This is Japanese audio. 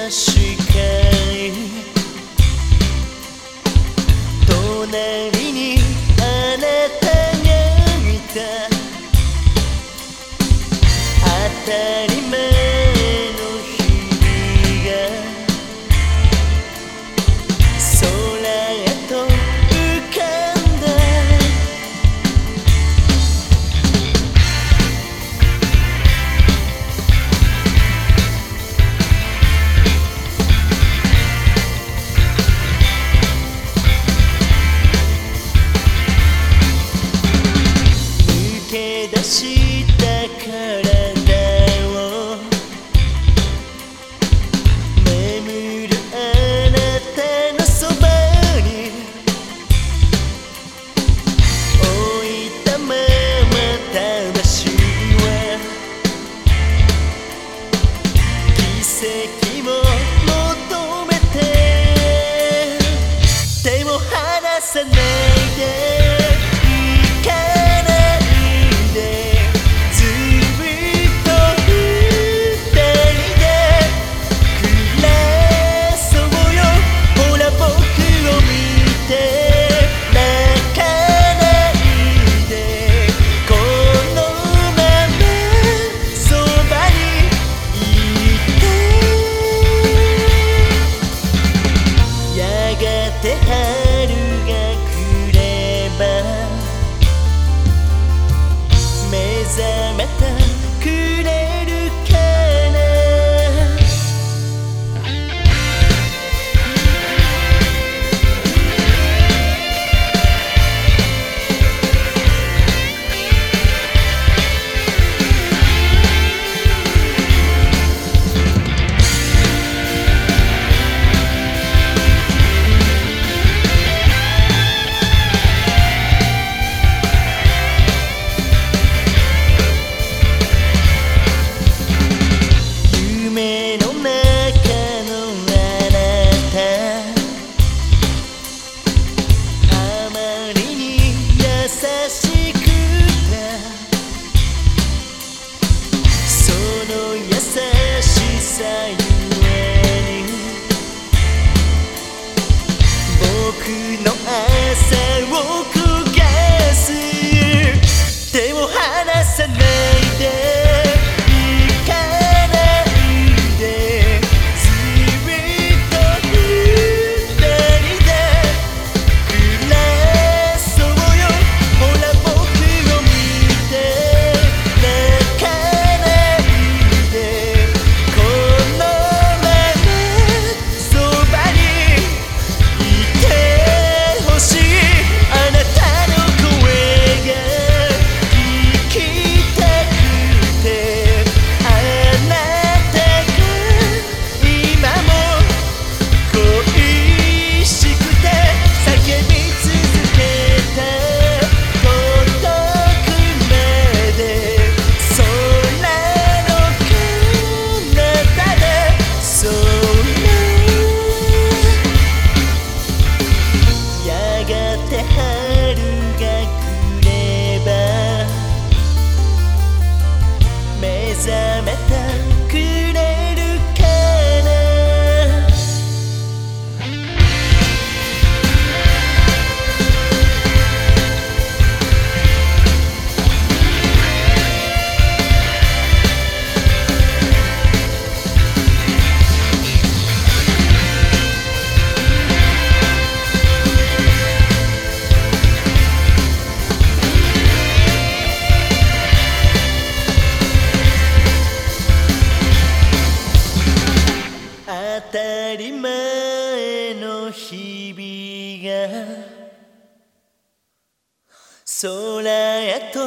確かに隣にあなたがいた。fascinated. て春が来れば目覚めた当たり前の日々が空へと